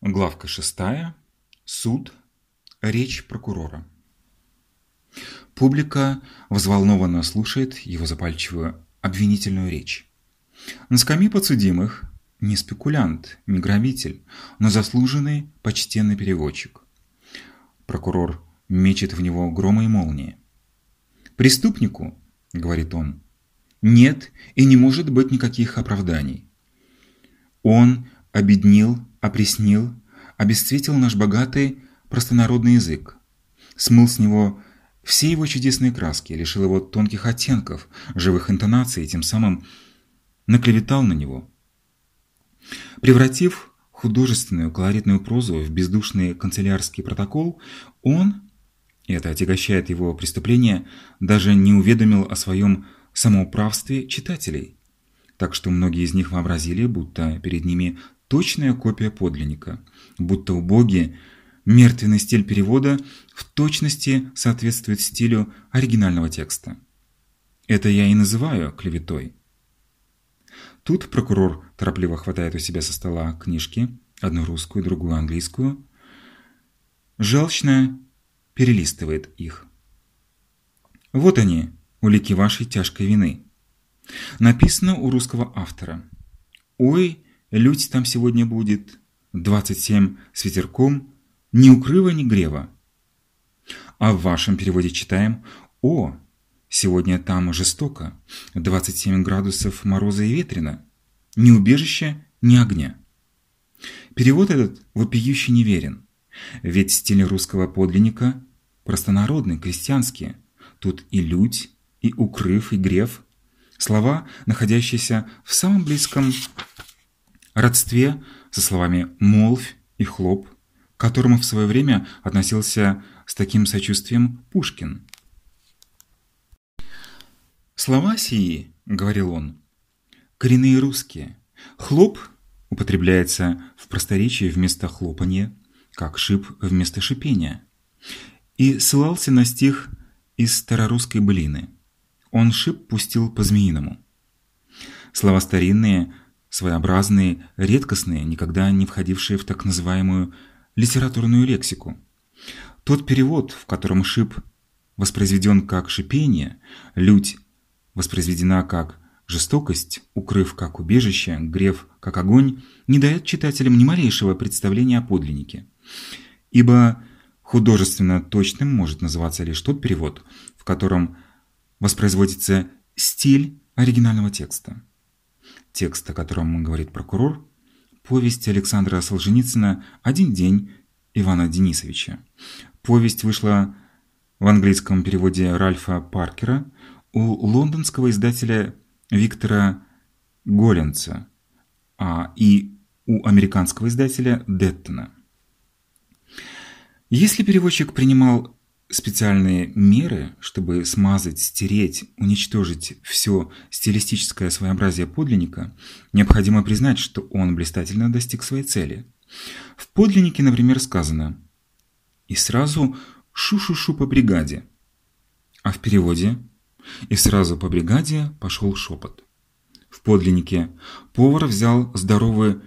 Главка шестая. Суд. Речь прокурора. Публика взволнованно слушает его запальчивую обвинительную речь. На скамье подсудимых не спекулянт, не грабитель, но заслуженный почтенный переводчик. Прокурор мечет в него громы и молнии. «Преступнику, — говорит он, — нет и не может быть никаких оправданий. Он обеднил, опреснил, обесцветил наш богатый простонародный язык, смыл с него все его чудесные краски, лишил его тонких оттенков, живых интонаций и тем самым наклеветал на него. Превратив художественную колоритную прозу в бездушный канцелярский протокол, он, и это отягощает его преступление, даже не уведомил о своем самоуправстве читателей, так что многие из них вообразили, будто перед ними точная копия подлинника, будто убогий, мертвенный стиль перевода в точности соответствует стилю оригинального текста. Это я и называю клеветой. Тут прокурор торопливо хватает у себя со стола книжки, одну русскую, другую английскую, желчно перелистывает их. Вот они, улики вашей тяжкой вины. Написано у русского автора. Ой, Людь там сегодня будет, 27 с ветерком, ни укрыва, ни грева. А в вашем переводе читаем «О, сегодня там жестоко, 27 градусов мороза и ветрено, ни убежища, ни огня». Перевод этот вопиюще неверен, ведь стиль русского подлинника простонародный, крестьянский. Тут и людь, и укрыв, и грев – слова, находящиеся в самом близком родстве со словами «молвь» и «хлоп», к которому в свое время относился с таким сочувствием Пушкин. «Слова сии, — говорил он, — коренные русские. Хлоп употребляется в просторечии вместо хлопанья, как шип вместо шипения, и ссылался на стих из старорусской былины. Он шип пустил по-змеиному. Слова старинные — своеобразные, редкостные, никогда не входившие в так называемую литературную лексику. Тот перевод, в котором шип воспроизведен как шипение, лють воспроизведена как жестокость, укрыв как убежище, грев как огонь, не дает читателям ни малейшего представления о подлиннике. Ибо художественно точным может называться лишь тот перевод, в котором воспроизводится стиль оригинального текста. Текст, о котором говорит прокурор, повесть Александра Солженицына «Один день» Ивана Денисовича. Повесть вышла в английском переводе Ральфа Паркера у лондонского издателя Виктора Голенца а и у американского издателя Деттона. Если переводчик принимал специальные меры, чтобы смазать, стереть, уничтожить все стилистическое своеобразие подлинника, необходимо признать, что он блистательно достиг своей цели. В подлиннике, например, сказано «и сразу шу-шу-шу по бригаде», а в переводе «и сразу по бригаде пошел шепот». В подлиннике повар взял здоровое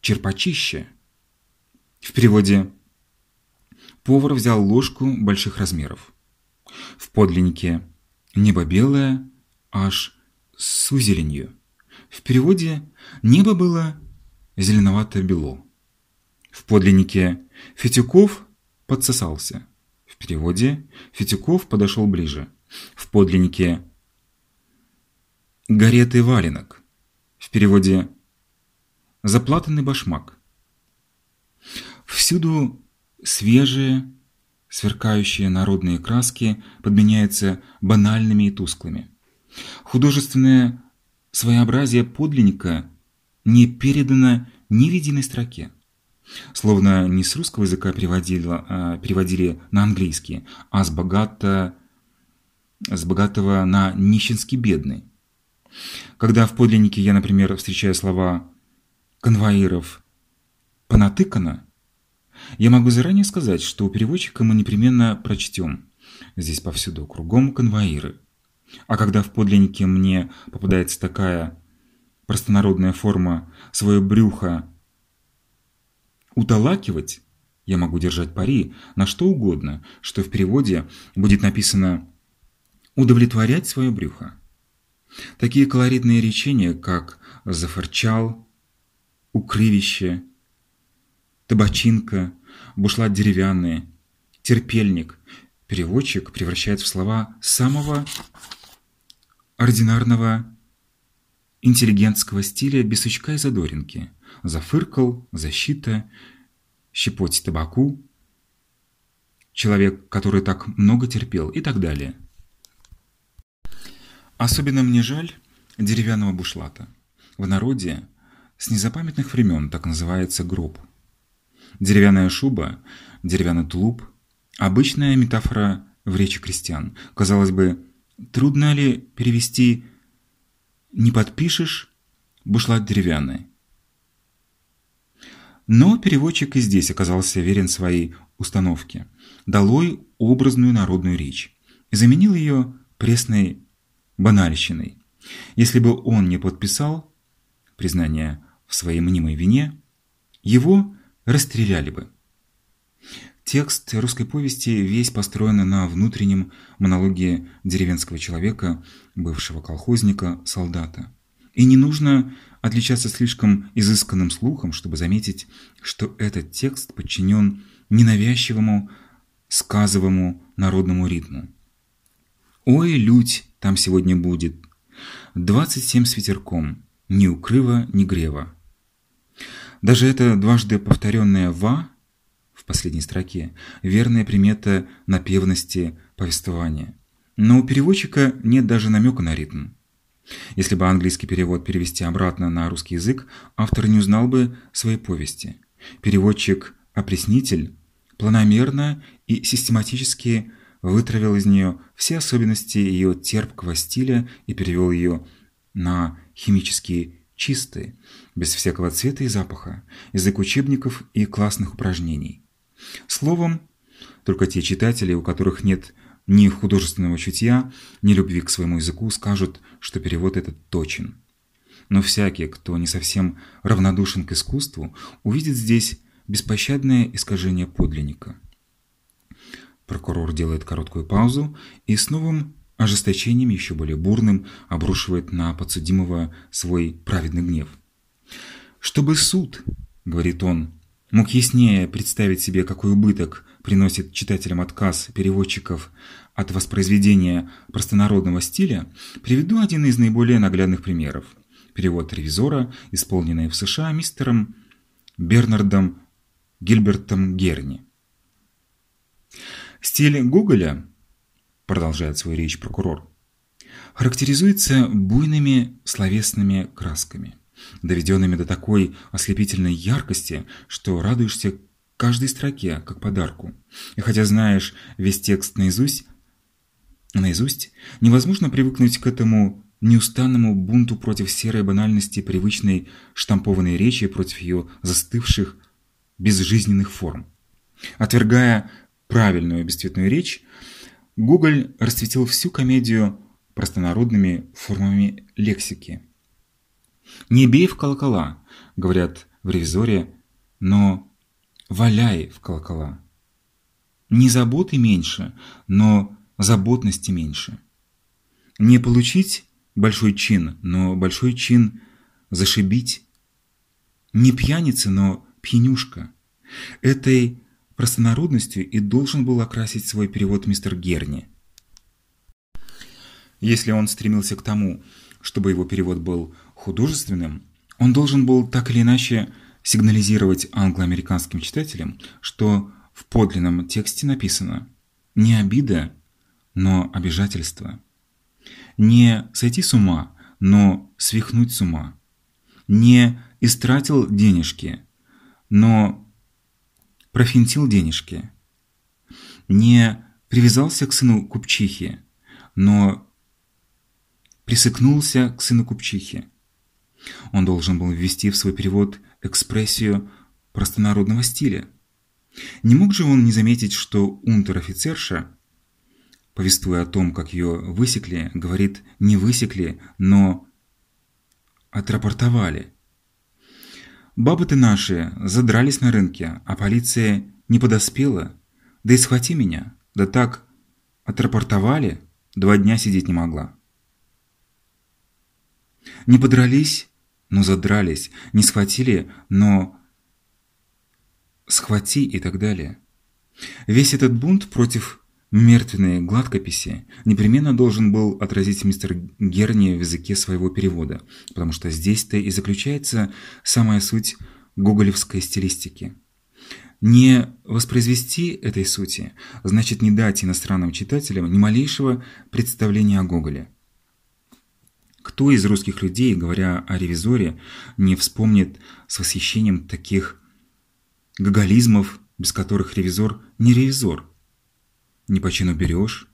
черпачище. В переводе Повар взял ложку больших размеров. В подлиннике «небо белое, аж с зеленью». В переводе «небо было зеленовато-бело». В подлиннике «Фетюков подсосался». В переводе «Фетюков подошел ближе». В подлиннике «Гаретый валенок». В переводе «Заплатанный башмак». Всюду Свежие, сверкающие народные краски подменяются банальными и тусклыми. Художественное своеобразие подлинника не передано ни в единой строке. Словно не с русского языка переводили, а, переводили на английский, а с, богато, с богатого на нищенский бедный. Когда в подлиннике я, например, встречаю слова «конвоиров» «понатыкано», я могу заранее сказать, что у переводчика мы непременно прочтем. Здесь повсюду кругом конвоиры. А когда в подлиннике мне попадается такая простонародная форма «свое брюхо уталакивать я могу держать пари на что угодно, что в переводе будет написано «удовлетворять свое брюхо». Такие колоритные речения, как «зафырчал», «укрывище», «табачинка», «бушлат деревянный», «терпельник» переводчик превращает в слова самого ординарного интеллигентского стиля без сучка и задоринки. Зафыркал, защита, щепоть табаку, человек, который так много терпел и так далее. Особенно мне жаль деревянного бушлата. В народе с незапамятных времен так называется гроб. Деревянная шуба, деревянный тулуп – обычная метафора в речи крестьян. Казалось бы, трудно ли перевести «не подпишешь» бушлат деревянный? Но переводчик и здесь оказался верен своей установке. Долой образную народную речь и заменил ее пресной банальщиной. Если бы он не подписал признание в своей мнимой вине, его расстреляли бы. Текст русской повести весь построен на внутреннем монологе деревенского человека, бывшего колхозника, солдата. И не нужно отличаться слишком изысканным слухом, чтобы заметить, что этот текст подчинен ненавязчивому, сказовому народному ритму. «Ой, лють там сегодня будет, двадцать семь с ветерком, ни укрыва, ни грева». Даже это дважды повторенное «ва» в последней строке – верная примета напевности повествования. Но у переводчика нет даже намека на ритм. Если бы английский перевод перевести обратно на русский язык, автор не узнал бы своей повести. Переводчик-опреснитель планомерно и систематически вытравил из нее все особенности ее терпкого стиля и перевел ее на химически чистый, без всякого цвета и запаха, язык учебников и классных упражнений. Словом, только те читатели, у которых нет ни художественного чутья, ни любви к своему языку скажут, что перевод этот точен. Но всякий, кто не совсем равнодушен к искусству, увидит здесь беспощадное искажение подлинника. Прокурор делает короткую паузу и с новым ожесточением, еще более бурным, обрушивает на подсудимого свой праведный гнев. «Чтобы суд, — говорит он, — мог яснее представить себе, какой убыток приносит читателям отказ переводчиков от воспроизведения простонародного стиля, приведу один из наиболее наглядных примеров. Перевод ревизора, исполненный в США мистером Бернардом Гильбертом Герни. Стиль Гоголя, продолжает свою речь прокурор, характеризуется буйными словесными красками, доведенными до такой ослепительной яркости, что радуешься каждой строке, как подарку. И хотя знаешь весь текст наизусть, наизусть, невозможно привыкнуть к этому неустанному бунту против серой банальности привычной штампованной речи, против ее застывших, безжизненных форм. Отвергая правильную бесцветную речь, Гоголь расцветил всю комедию простонародными формами лексики. «Не бей в колокола», — говорят в ревизоре, но валяй в колокола. Не заботы меньше, но заботности меньше. Не получить большой чин, но большой чин зашибить. Не пьяница, но пьянюшка. Этой простонародностью и должен был окрасить свой перевод мистер Герни. Если он стремился к тому, чтобы его перевод был художественным, он должен был так или иначе сигнализировать англо-американским читателям, что в подлинном тексте написано не обида, но обижательство. Не сойти с ума, но свихнуть с ума. Не истратил денежки, но профинтил денежки. Не привязался к сыну купчихи, но присыкнулся к сыну купчихи. Он должен был ввести в свой перевод экспрессию простонародного стиля. Не мог же он не заметить, что унтер-офицерша, повествуя о том, как ее высекли, говорит не высекли, но отрапортовали. Бабы-то наши задрались на рынке, а полиция не подоспела. Да и схвати меня. Да так отрапортовали, два дня сидеть не могла. Не подрались, но задрались. Не схватили, но схвати и так далее. Весь этот бунт против мертвенной гладкописи непременно должен был отразить мистер Герни в языке своего перевода, потому что здесь-то и заключается самая суть гоголевской стилистики. Не воспроизвести этой сути значит не дать иностранным читателям ни малейшего представления о Гоголе. Кто из русских людей, говоря о ревизоре, не вспомнит с восхищением таких гоголизмов, без которых ревизор не ревизор? Не по чину берешь?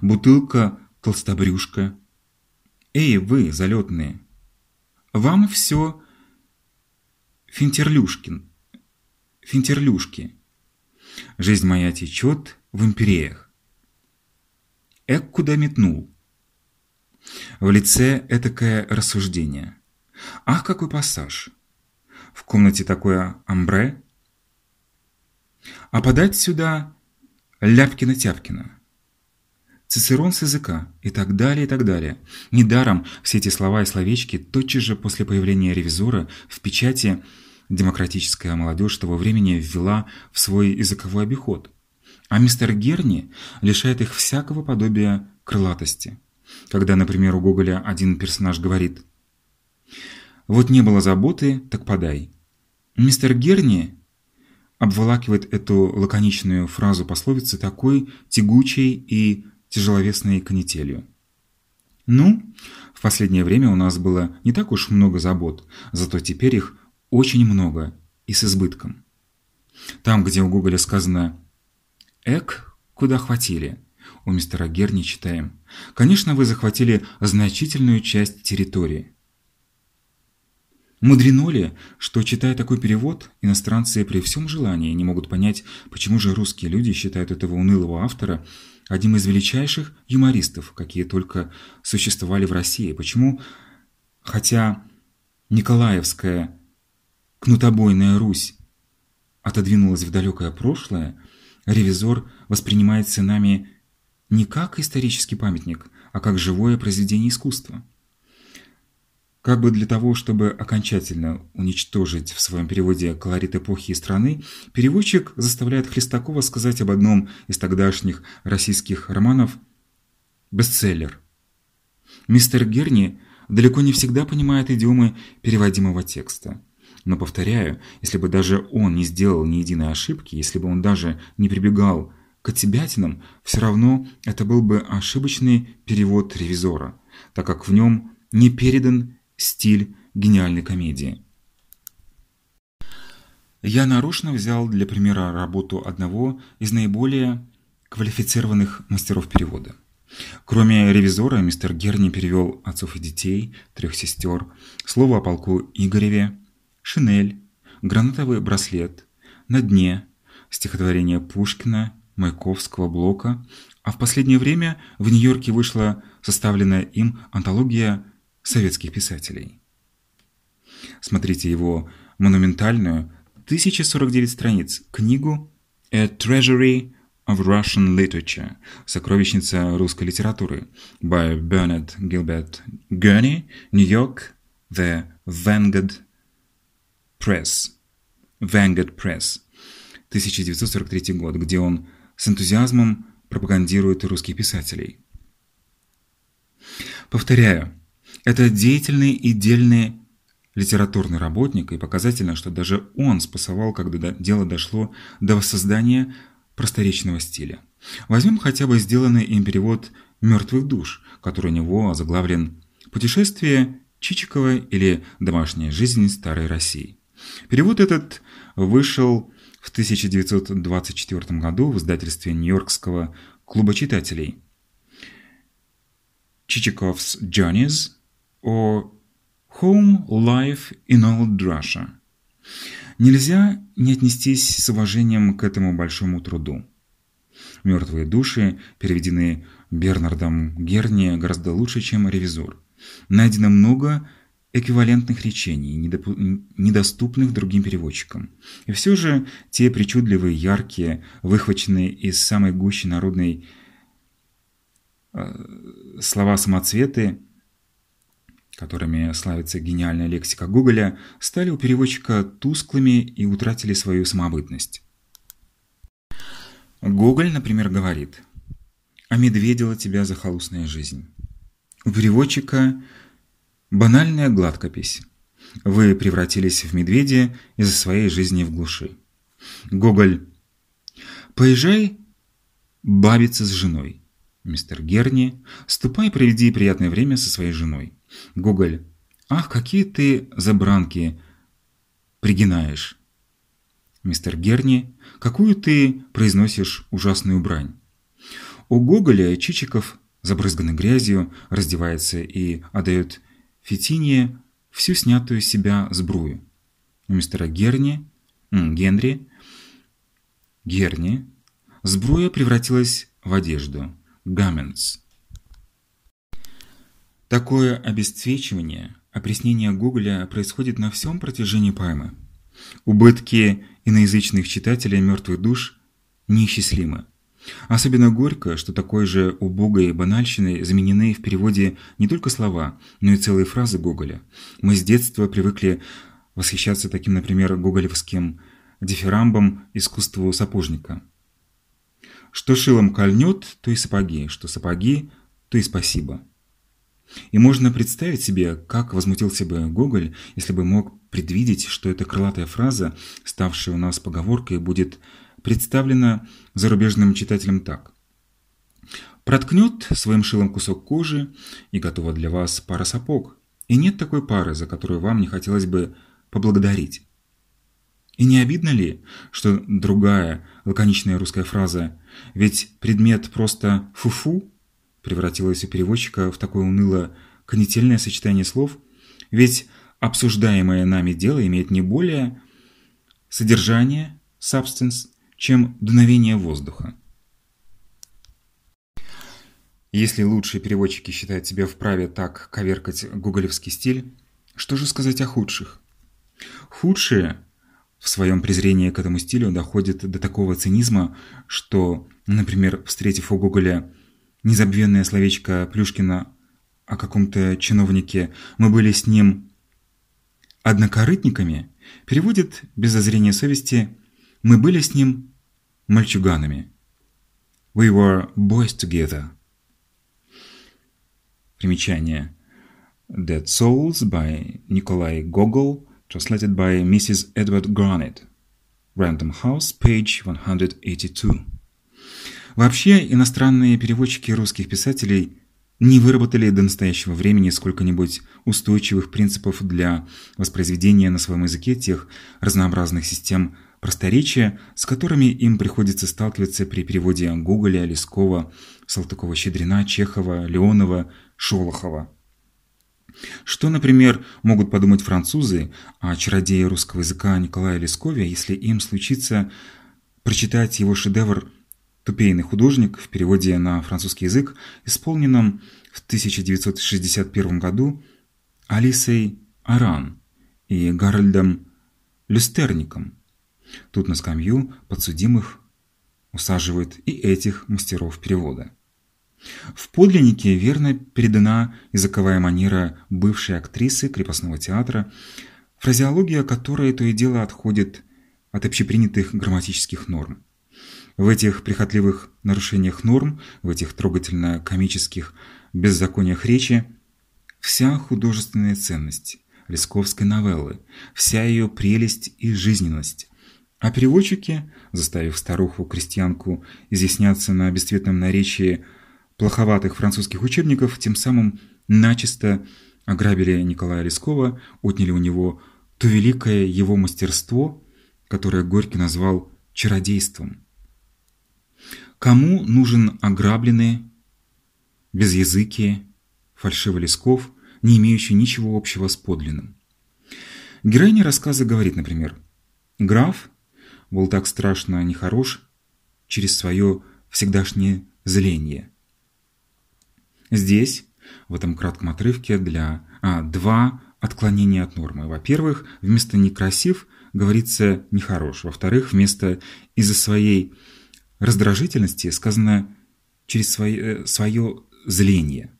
Бутылка толстобрюшка. Эй, вы, залетные! Вам все Финтерлюшкин. Финтерлюшки. Жизнь моя течет в империях. Эк куда метнул. В лице этакое рассуждение. Ах, какой пассаж! В комнате такое амбре. А подать сюда Ляпкина-Тяпкина. Цицерон с языка и так далее, и так далее. Недаром все эти слова и словечки тотчас же после появления ревизора в печати демократическая молодежь того времени ввела в свой языковой обиход. А мистер Герни лишает их всякого подобия крылатости. Когда, например, у Гоголя один персонаж говорит «Вот не было заботы, так подай». Мистер Герни обволакивает эту лаконичную фразу пословицы такой тягучей и тяжеловесной канителью. Ну, в последнее время у нас было не так уж много забот, зато теперь их очень много и с избытком. Там, где у Гоголя сказано «эк, куда хватили», у мистера Герни читаем «Конечно, вы захватили значительную часть территории». Мудрено ли, что, читая такой перевод, иностранцы при всем желании не могут понять, почему же русские люди считают этого унылого автора одним из величайших юмористов, какие только существовали в России, почему, хотя Николаевская кнутобойная Русь отодвинулась в далекое прошлое, ревизор воспринимается нами не как исторический памятник, а как живое произведение искусства. Как бы для того, чтобы окончательно уничтожить в своем переводе колорит эпохи и страны, переводчик заставляет Хлестакова сказать об одном из тогдашних российских романов «бестселлер». Мистер Герни далеко не всегда понимает идиомы переводимого текста. Но, повторяю, если бы даже он не сделал ни единой ошибки, если бы он даже не прибегал к отсебятинам, все равно это был бы ошибочный перевод ревизора, так как в нем не передан стиль гениальной комедии. Я нарочно взял для примера работу одного из наиболее квалифицированных мастеров перевода. Кроме ревизора, мистер Герни перевел «Отцов и детей», «Трех сестер», «Слово о полку Игореве», «Шинель», «Гранатовый браслет», «На дне», стихотворение Пушкина, Маяковского, Блока, а в последнее время в Нью-Йорке вышла составленная им антология советских писателей. Смотрите его монументальную 1049 страниц книгу «A Treasury of Russian Literature» «Сокровищница русской литературы» by Bernard Gilbert Gurney, Нью-Йорк, The Vanguard Press, Vanguard Press, 1943 год, где он с энтузиазмом пропагандирует русских писателей. Повторяю, это деятельный и дельный литературный работник, и показательно, что даже он спасовал, когда дело дошло до воссоздания просторечного стиля. Возьмем хотя бы сделанный им перевод «Мертвых душ», который у него озаглавлен «Путешествие Чичикова или «Домашняя жизнь старой России». Перевод этот вышел в 1924 году в издательстве Нью-Йоркского клуба читателей Чичиков's Journeys о Home Life in Old Russia. Нельзя не отнестись с уважением к этому большому труду. «Мертвые души» переведены Бернардом Герни гораздо лучше, чем «Ревизор». Найдено много эквивалентных речений, недоступных другим переводчикам. И все же те причудливые, яркие, выхваченные из самой гущи народной э, слова-самоцветы, которыми славится гениальная лексика Гоголя, стали у переводчика тусклыми и утратили свою самобытность. Гоголь, например, говорит «Омедведила тебя захолустная жизнь». У переводчика банальная гладкопись. Вы превратились в медведя из-за своей жизни в глуши. Гоголь «Поезжай бабиться с женой». Мистер Герни «Ступай, проведи приятное время со своей женой». Гоголь «Ах, какие ты забранки пригинаешь». Мистер Герни какую ты произносишь ужасную брань. У Гоголя Чичиков, забрызганный грязью, раздевается и отдает Фетине всю снятую себя сбрую. У мистера Герни, Генри, Герни, сбруя превратилась в одежду, garments. Такое обесцвечивание, опреснение Гоголя происходит на всем протяжении поэмы. Убытки иноязычных читателей мертвых душ неисчислимы. Особенно горько, что такой же убогой банальщиной заменены в переводе не только слова, но и целые фразы Гоголя. Мы с детства привыкли восхищаться таким, например, гоголевским дифирамбом искусству сапожника. Что шилом кольнет, то и сапоги, что сапоги, то и спасибо. И можно представить себе, как возмутился бы Гоголь, если бы мог предвидеть, что эта крылатая фраза, ставшая у нас поговоркой, будет представлена зарубежным читателям так. Проткнет своим шилом кусок кожи, и готова для вас пара сапог. И нет такой пары, за которую вам не хотелось бы поблагодарить. И не обидно ли, что другая лаконичная русская фраза «ведь предмет просто фу-фу» превратилась у переводчика в такое уныло конетельное сочетание слов, ведь обсуждаемое нами дело имеет не более содержание, substance, чем дуновение воздуха. Если лучшие переводчики считают себя вправе так коверкать гоголевский стиль, что же сказать о худших? Худшие в своем презрении к этому стилю доходят до такого цинизма, что, например, встретив у Гоголя незабвенное словечко Плюшкина о каком-то чиновнике «мы были с ним однокорытниками», переводит без зазрения совести «мы были с ним мальчуганами». «We were boys together». Примечание. Dead Souls by Nikolai Gogol, translated by Mrs. Edward Garnett. Random House, page 182. Вообще, иностранные переводчики русских писателей не выработали до настоящего времени сколько-нибудь устойчивых принципов для воспроизведения на своем языке тех разнообразных систем просторечия, с которыми им приходится сталкиваться при переводе Гоголя, Лескова, Салтыкова-Щедрина, Чехова, Леонова, Шолохова. Что, например, могут подумать французы о чародее русского языка Николая Лескове, если им случится прочитать его шедевр «Тупейный художник» в переводе на французский язык, исполненном в 1961 году Алисой Аран и Гарольдом Люстерником. Тут на скамью подсудимых усаживают и этих мастеров перевода. В подлиннике верно передана языковая манера бывшей актрисы крепостного театра, фразеология которой то и дело отходит от общепринятых грамматических норм. В этих прихотливых нарушениях норм, в этих трогательно-комических беззакониях речи вся художественная ценность Лесковской новеллы, вся ее прелесть и жизненность. А переводчики, заставив старуху-крестьянку изъясняться на бесцветном наречии плоховатых французских учебников, тем самым начисто ограбили Николая Лескова, отняли у него то великое его мастерство, которое Горький назвал чародейством. Кому нужен ограбленный, безязыкие, фальшивый Лесков, не имеющий ничего общего с подлинным? Героиня рассказа говорит, например, «Граф был так страшно нехорош через свое всегдашнее зление». Здесь, в этом кратком отрывке, для а, два отклонения от нормы. Во-первых, вместо «некрасив» говорится «нехорош». Во-вторых, вместо «из-за своей раздражительности» сказано «через свое, свое зление».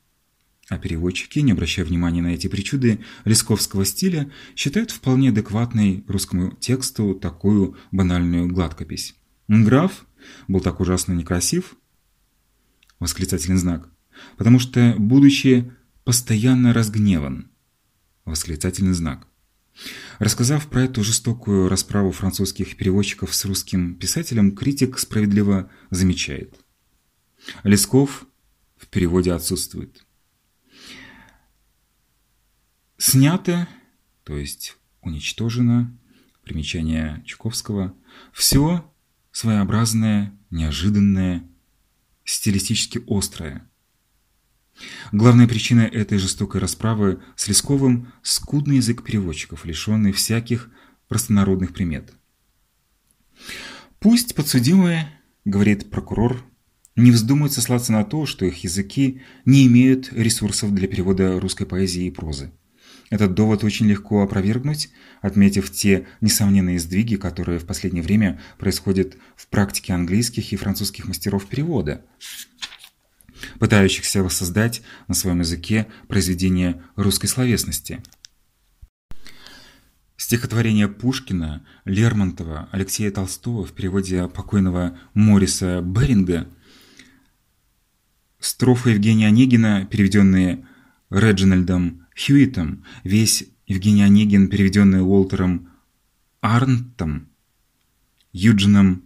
А переводчики, не обращая внимания на эти причуды лесковского стиля, считают вполне адекватной русскому тексту такую банальную гладкопись. Граф был так ужасно некрасив, восклицательный знак, потому что, будучи постоянно разгневан, восклицательный знак. Рассказав про эту жестокую расправу французских переводчиков с русским писателем, критик справедливо замечает. Лесков в переводе отсутствует. Снято, то есть уничтожено, примечание Чуковского, все своеобразное, неожиданное, стилистически острое. Главная причина этой жестокой расправы с Лесковым – скудный язык переводчиков, лишенный всяких простонародных примет. «Пусть подсудимые, – говорит прокурор, – не вздумают сослаться на то, что их языки не имеют ресурсов для перевода русской поэзии и прозы. Этот довод очень легко опровергнуть, отметив те несомненные сдвиги, которые в последнее время происходят в практике английских и французских мастеров перевода, пытающихся воссоздать на своем языке произведения русской словесности. Стихотворение Пушкина, Лермонтова, Алексея Толстого в переводе покойного Мориса Беринга, строфы Евгения Онегина, переведенные Реджинальдом Хьюитом, весь Евгений Онегин, переведенный Уолтером Арнтом, Юджином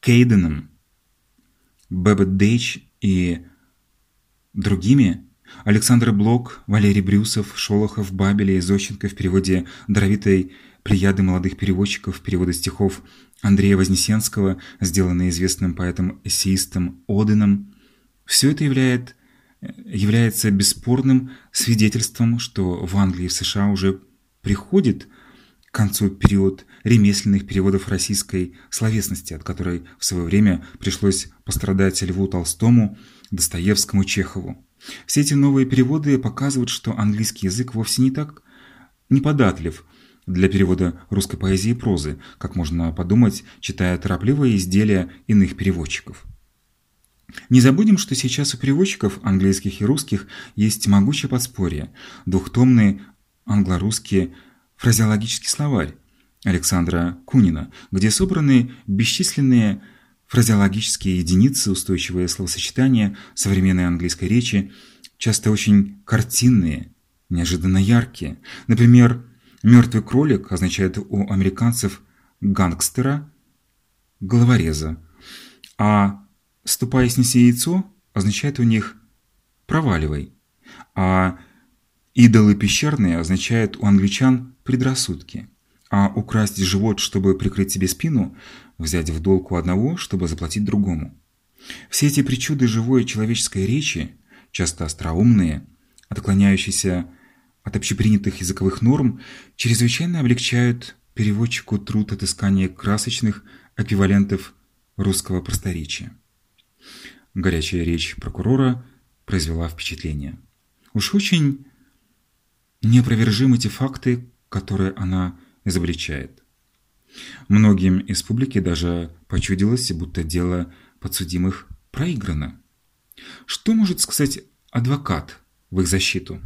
Кейденом, Бэббет Дейч и другими, Александр Блок, Валерий Брюсов, Шолохов, Бабеля и Зощенко в переводе даровитой плеяды молодых переводчиков, перевода стихов Андрея Вознесенского, сделанные известным поэтом-эссеистом Оденом, все это является является бесспорным свидетельством, что в Англии и в США уже приходит к концу период ремесленных переводов российской словесности, от которой в свое время пришлось пострадать Льву Толстому, Достоевскому, Чехову. Все эти новые переводы показывают, что английский язык вовсе не так неподатлив для перевода русской поэзии и прозы, как можно подумать, читая торопливые изделия иных переводчиков. Не забудем, что сейчас у переводчиков английских и русских есть могучее подспорье – двухтомный англо-русский фразеологический словарь Александра Кунина, где собраны бесчисленные фразеологические единицы, устойчивые словосочетания современной английской речи, часто очень картинные, неожиданно яркие. Например, «мертвый кролик» означает у американцев гангстера, головореза, а «ступай, снеси яйцо» означает у них «проваливай», а «идолы пещерные» означает у англичан «предрассудки», а украсть живот, чтобы прикрыть себе спину, взять в долг у одного, чтобы заплатить другому. Все эти причуды живой человеческой речи, часто остроумные, отклоняющиеся от общепринятых языковых норм, чрезвычайно облегчают переводчику труд отыскания красочных эквивалентов русского просторечия. Горячая речь прокурора произвела впечатление. Уж очень неопровержимы те факты, которые она изобличает. Многим из публики даже почудилось, будто дело подсудимых проиграно. Что может сказать адвокат в их защиту?